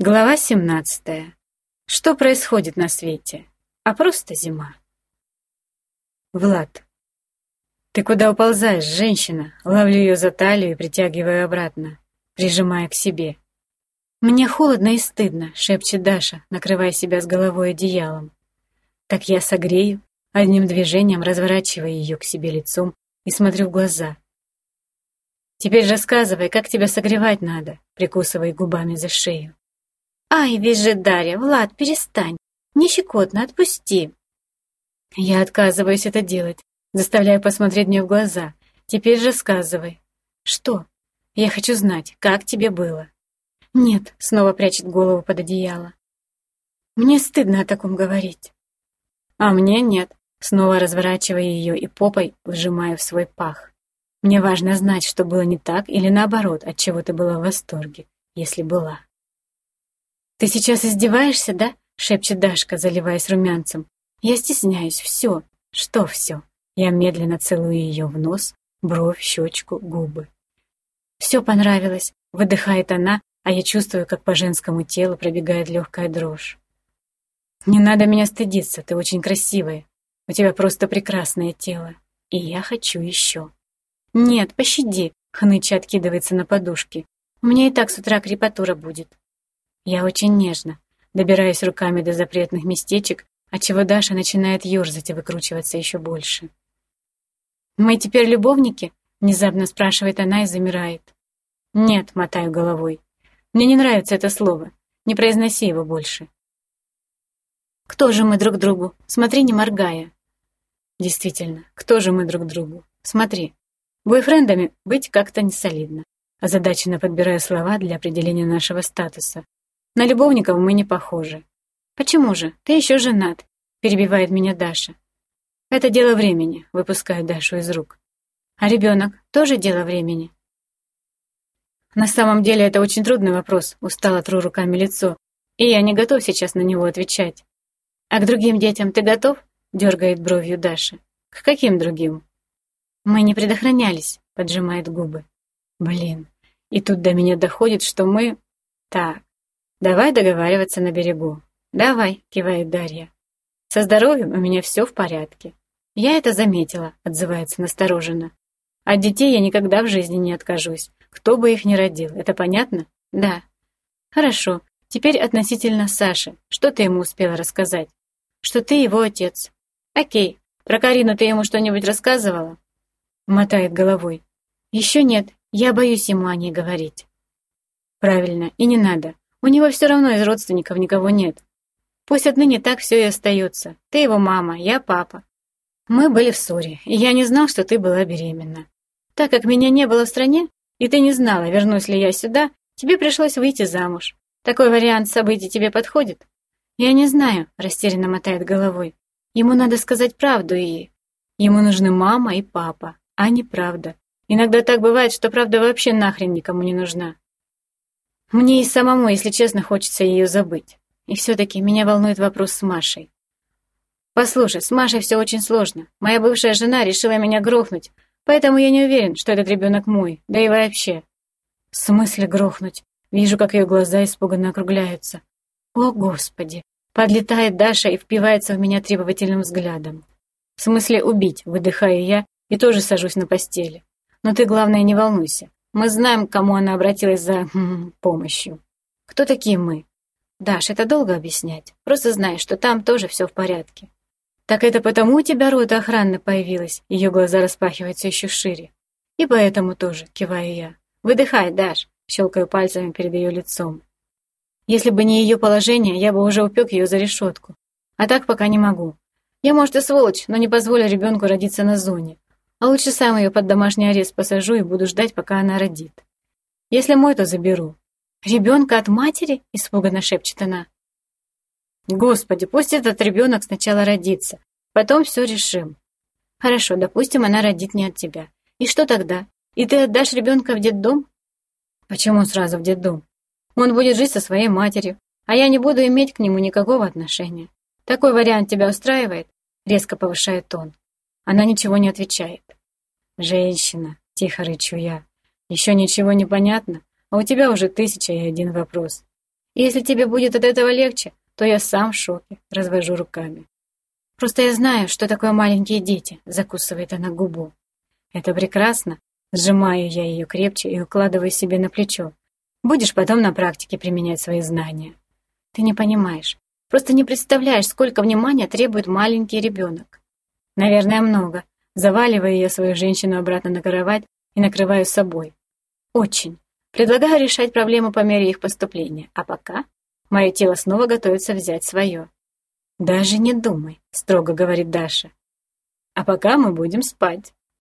Глава 17. Что происходит на свете? А просто зима. Влад. Ты куда уползаешь, женщина? Ловлю ее за талию и притягиваю обратно, прижимая к себе. Мне холодно и стыдно, шепчет Даша, накрывая себя с головой одеялом. Так я согрею, одним движением разворачивая ее к себе лицом и смотрю в глаза. Теперь рассказывай, как тебя согревать надо, прикусывая губами за шею. «Ай, визжит Дарья, Влад, перестань! Не щекотно, отпусти!» Я отказываюсь это делать, заставляю посмотреть мне в глаза. Теперь рассказывай. Что? Я хочу знать, как тебе было. Нет, снова прячет голову под одеяло. Мне стыдно о таком говорить. А мне нет, снова разворачивая ее и попой вжимаю в свой пах. Мне важно знать, что было не так или наоборот, от чего ты была в восторге, если была. «Ты сейчас издеваешься, да?» — шепчет Дашка, заливаясь румянцем. «Я стесняюсь. Все. Что все?» Я медленно целую ее в нос, бровь, щечку, губы. «Все понравилось», — выдыхает она, а я чувствую, как по женскому телу пробегает легкая дрожь. «Не надо меня стыдиться, ты очень красивая. У тебя просто прекрасное тело. И я хочу еще». «Нет, пощади», — хныча откидывается на подушке. «У меня и так с утра крепатура будет». Я очень нежно, добираюсь руками до запретных местечек, отчего Даша начинает ёрзать и выкручиваться еще больше. «Мы теперь любовники?» — внезапно спрашивает она и замирает. «Нет», — мотаю головой. «Мне не нравится это слово. Не произноси его больше». «Кто же мы друг другу? Смотри, не моргая». «Действительно, кто же мы друг другу? Смотри. Бойфрендами быть как-то не солидно. Озадаченно подбирая слова для определения нашего статуса. На любовников мы не похожи. Почему же? Ты еще женат, перебивает меня Даша. Это дело времени, выпускает Дашу из рук. А ребенок тоже дело времени. На самом деле это очень трудный вопрос, устало тру руками лицо, и я не готов сейчас на него отвечать. А к другим детям ты готов? дергает бровью Даша. К каким другим? Мы не предохранялись, поджимает губы. Блин, и тут до меня доходит, что мы... Так, Давай договариваться на берегу. Давай, кивает Дарья. Со здоровьем у меня все в порядке. Я это заметила, отзывается настороженно. От детей я никогда в жизни не откажусь, кто бы их ни родил. Это понятно? Да. Хорошо. Теперь относительно Саши. Что ты ему успела рассказать? Что ты его отец. Окей. Про Карину ты ему что-нибудь рассказывала? Мотает головой. Еще нет. Я боюсь ему о ней говорить. Правильно, и не надо. У него все равно из родственников никого нет. Пусть отныне так все и остается. Ты его мама, я папа. Мы были в ссоре, и я не знал, что ты была беременна. Так как меня не было в стране, и ты не знала, вернусь ли я сюда, тебе пришлось выйти замуж. Такой вариант событий тебе подходит? Я не знаю, растерянно мотает головой. Ему надо сказать правду и... Ему нужны мама и папа, а не правда. Иногда так бывает, что правда вообще нахрен никому не нужна. Мне и самому, если честно, хочется ее забыть. И все-таки меня волнует вопрос с Машей. Послушай, с Машей все очень сложно. Моя бывшая жена решила меня грохнуть, поэтому я не уверен, что этот ребенок мой, да и вообще. В смысле грохнуть? Вижу, как ее глаза испуганно округляются. О, Господи! Подлетает Даша и впивается в меня требовательным взглядом. В смысле убить, выдыхаю я и тоже сажусь на постели. Но ты, главное, не волнуйся. Мы знаем, к кому она обратилась за хм, помощью. Кто такие мы? Даш, это долго объяснять. Просто знай, что там тоже все в порядке. Так это потому у тебя рота охраны появилась? Ее глаза распахиваются еще шире. И поэтому тоже, киваю я. Выдыхай, Даш, щелкаю пальцами перед ее лицом. Если бы не ее положение, я бы уже упек ее за решетку. А так пока не могу. Я, может, и сволочь, но не позволю ребенку родиться на зоне. А лучше сам ее под домашний арест посажу и буду ждать, пока она родит. Если мой, то заберу. Ребенка от матери? Испуганно шепчет она. Господи, пусть этот ребенок сначала родится, потом все решим. Хорошо, допустим, она родит не от тебя. И что тогда? И ты отдашь ребенка в детдом? Почему сразу в детдом? Он будет жить со своей матерью, а я не буду иметь к нему никакого отношения. Такой вариант тебя устраивает? Резко повышает тон. Она ничего не отвечает. «Женщина», — тихо рычу я, — «еще ничего не понятно, а у тебя уже тысяча и один вопрос. Если тебе будет от этого легче, то я сам в шоке, развожу руками. Просто я знаю, что такое маленькие дети, закусывает она губу. Это прекрасно. Сжимаю я ее крепче и укладываю себе на плечо. Будешь потом на практике применять свои знания. Ты не понимаешь. Просто не представляешь, сколько внимания требует маленький ребенок. Наверное, много. Заваливаю я свою женщину обратно на кровать и накрываю собой. Очень. Предлагаю решать проблемы по мере их поступления. А пока мое тело снова готовится взять свое. «Даже не думай», — строго говорит Даша. «А пока мы будем спать».